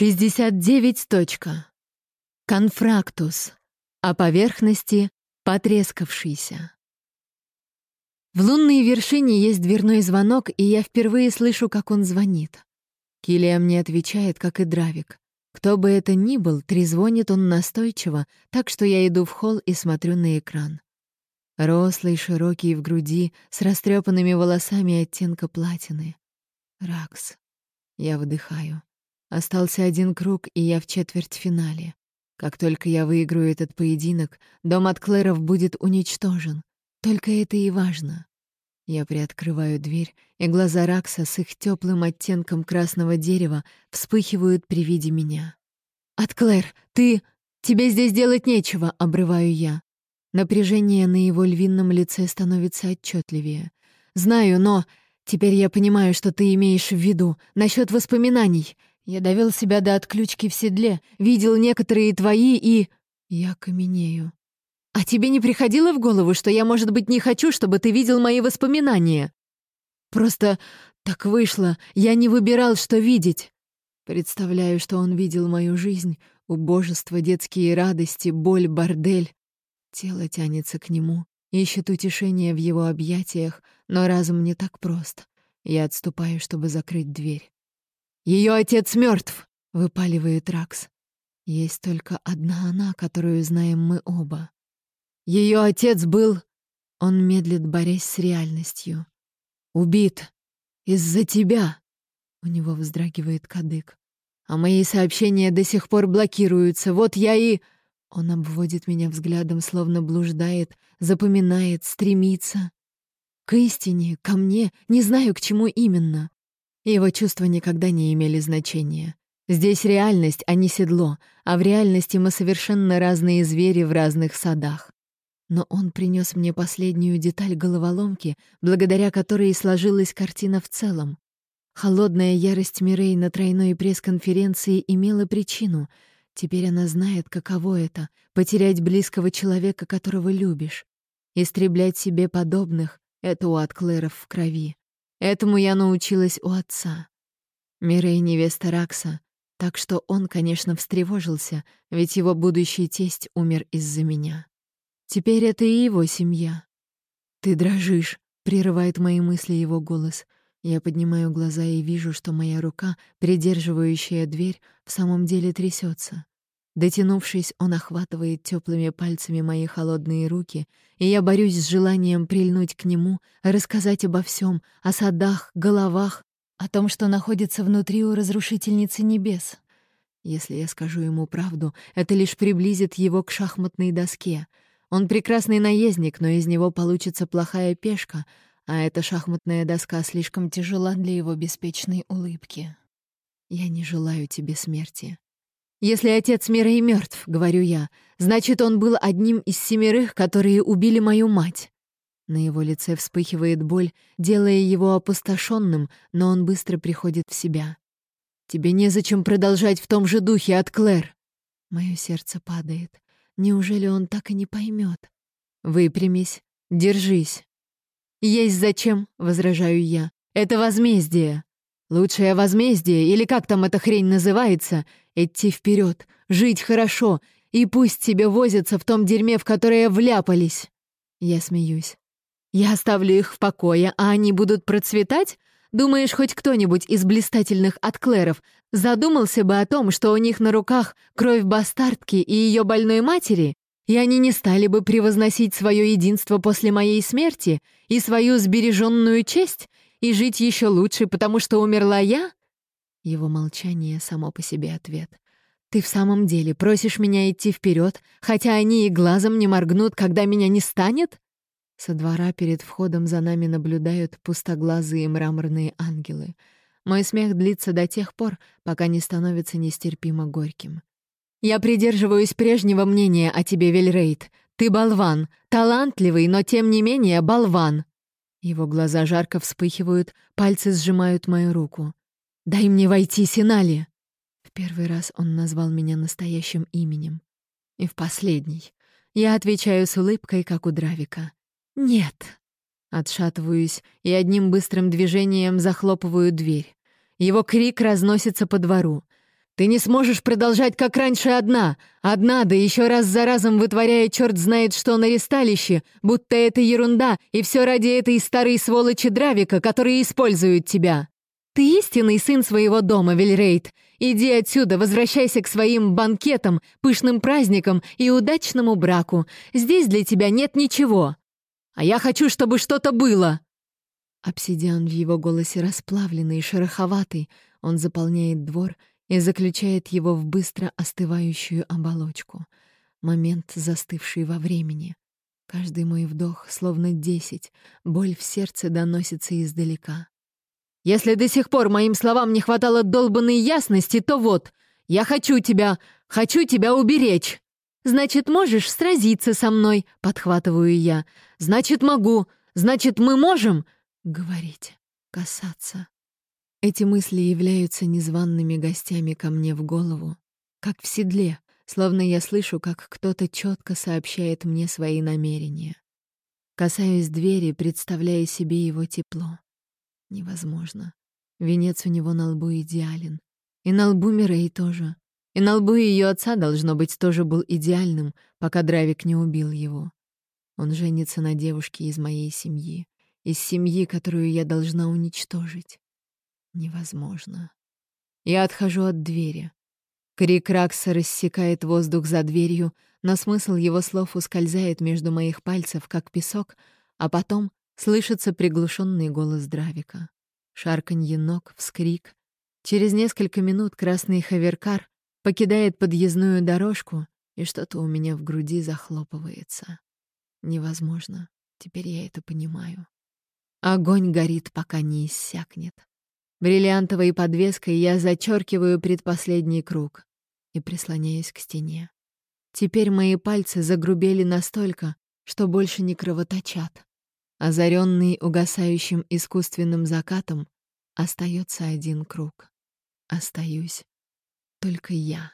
69. Точка. Конфрактус. О поверхности потрескавшийся. В лунной вершине есть дверной звонок, и я впервые слышу, как он звонит. Килиам мне отвечает, как и Дравик. Кто бы это ни был, трезвонит он настойчиво, так что я иду в холл и смотрю на экран. Рослый, широкий в груди, с растрепанными волосами оттенка платины. Ракс. Я вдыхаю. Остался один круг, и я в четвертьфинале. Как только я выиграю этот поединок, дом от Клэров будет уничтожен. Только это и важно. Я приоткрываю дверь, и глаза Ракса с их теплым оттенком красного дерева вспыхивают при виде меня. «От Клэр, ты... Тебе здесь делать нечего!» — обрываю я. Напряжение на его львином лице становится отчетливее. «Знаю, но... Теперь я понимаю, что ты имеешь в виду. Насчет воспоминаний. Я довел себя до отключки в седле, видел некоторые твои и... Я каменею. А тебе не приходило в голову, что я, может быть, не хочу, чтобы ты видел мои воспоминания? Просто так вышло, я не выбирал, что видеть. Представляю, что он видел мою жизнь, убожество, детские радости, боль, бордель. Тело тянется к нему, ищет утешение в его объятиях, но разум не так прост. Я отступаю, чтобы закрыть дверь. Ее отец мертв, выпаливает Ракс. Есть только одна она, которую знаем мы оба. Ее отец был... Он медлит, борясь с реальностью. Убит. Из-за тебя. У него вздрагивает кадык. А мои сообщения до сих пор блокируются. Вот я и... Он обводит меня взглядом, словно блуждает, запоминает, стремится. К истине, ко мне, не знаю, к чему именно. Его чувства никогда не имели значения. Здесь реальность, а не седло, а в реальности мы совершенно разные звери в разных садах. Но он принес мне последнюю деталь головоломки, благодаря которой и сложилась картина в целом. Холодная ярость Мирей на тройной пресс-конференции имела причину. Теперь она знает, каково это — потерять близкого человека, которого любишь. Истреблять себе подобных — это у Атклеров в крови. Этому я научилась у отца. Мирей — невеста Ракса, так что он, конечно, встревожился, ведь его будущий тесть умер из-за меня. Теперь это и его семья. «Ты дрожишь», — прерывает мои мысли его голос. Я поднимаю глаза и вижу, что моя рука, придерживающая дверь, в самом деле трясется. Дотянувшись, он охватывает теплыми пальцами мои холодные руки, и я борюсь с желанием прильнуть к нему, рассказать обо всем, о садах, головах, о том, что находится внутри у разрушительницы небес. Если я скажу ему правду, это лишь приблизит его к шахматной доске. Он прекрасный наездник, но из него получится плохая пешка, а эта шахматная доска слишком тяжела для его беспечной улыбки. Я не желаю тебе смерти. «Если отец мира и мертв, — говорю я, — значит, он был одним из семерых, которые убили мою мать». На его лице вспыхивает боль, делая его опустошенным, но он быстро приходит в себя. «Тебе незачем продолжать в том же духе от Клэр!» Мое сердце падает. Неужели он так и не поймет? «Выпрямись, держись!» «Есть зачем!» — возражаю я. «Это возмездие!» Лучшее возмездие, или как там эта хрень называется, идти вперед, жить хорошо, и пусть тебе возятся в том дерьме, в которое вляпались. Я смеюсь. Я оставлю их в покое, а они будут процветать? Думаешь, хоть кто-нибудь из блистательных отклеров задумался бы о том, что у них на руках кровь бастардки и ее больной матери, и они не стали бы превозносить свое единство после моей смерти и свою сбереженную честь и жить еще лучше, потому что умерла я?» Его молчание само по себе ответ. «Ты в самом деле просишь меня идти вперед, хотя они и глазом не моргнут, когда меня не станет?» Со двора перед входом за нами наблюдают пустоглазые мраморные ангелы. Мой смех длится до тех пор, пока не становится нестерпимо горьким. «Я придерживаюсь прежнего мнения о тебе, Вельрейд. Ты болван, талантливый, но тем не менее болван. Его глаза жарко вспыхивают, пальцы сжимают мою руку. «Дай мне войти, Синали!» В первый раз он назвал меня настоящим именем. И в последний. Я отвечаю с улыбкой, как у Дравика. «Нет!» Отшатываюсь и одним быстрым движением захлопываю дверь. Его крик разносится по двору. Ты не сможешь продолжать, как раньше, одна. Одна, да еще раз за разом вытворяя черт знает что на ресталище, будто это ерунда, и все ради этой старой сволочи Дравика, которые используют тебя. Ты истинный сын своего дома, Вильрейд. Иди отсюда, возвращайся к своим банкетам, пышным праздникам и удачному браку. Здесь для тебя нет ничего. А я хочу, чтобы что-то было!» Обсидиан в его голосе расплавленный и шероховатый. Он заполняет двор и заключает его в быстро остывающую оболочку. Момент, застывший во времени. Каждый мой вдох, словно десять, боль в сердце доносится издалека. Если до сих пор моим словам не хватало долбанной ясности, то вот, я хочу тебя, хочу тебя уберечь. Значит, можешь сразиться со мной, подхватываю я. Значит, могу. Значит, мы можем говорить, касаться. Эти мысли являются незваными гостями ко мне в голову, как в седле, словно я слышу, как кто-то четко сообщает мне свои намерения. Касаюсь двери, представляя себе его тепло. Невозможно. Венец у него на лбу идеален. И на лбу Мирей тоже. И на лбу ее отца, должно быть, тоже был идеальным, пока Дравик не убил его. Он женится на девушке из моей семьи. Из семьи, которую я должна уничтожить. Невозможно. Я отхожу от двери. Крик Ракса рассекает воздух за дверью, но смысл его слов ускользает между моих пальцев, как песок, а потом Слышится приглушенный голос Дравика. Шарканье ног, вскрик. Через несколько минут красный хаверкар покидает подъездную дорожку, и что-то у меня в груди захлопывается. Невозможно. Теперь я это понимаю. Огонь горит, пока не иссякнет. Бриллиантовой подвеской я зачеркиваю предпоследний круг и прислоняюсь к стене. Теперь мои пальцы загрубели настолько, что больше не кровоточат. Озаренный угасающим искусственным закатом, остается один круг. Остаюсь только я.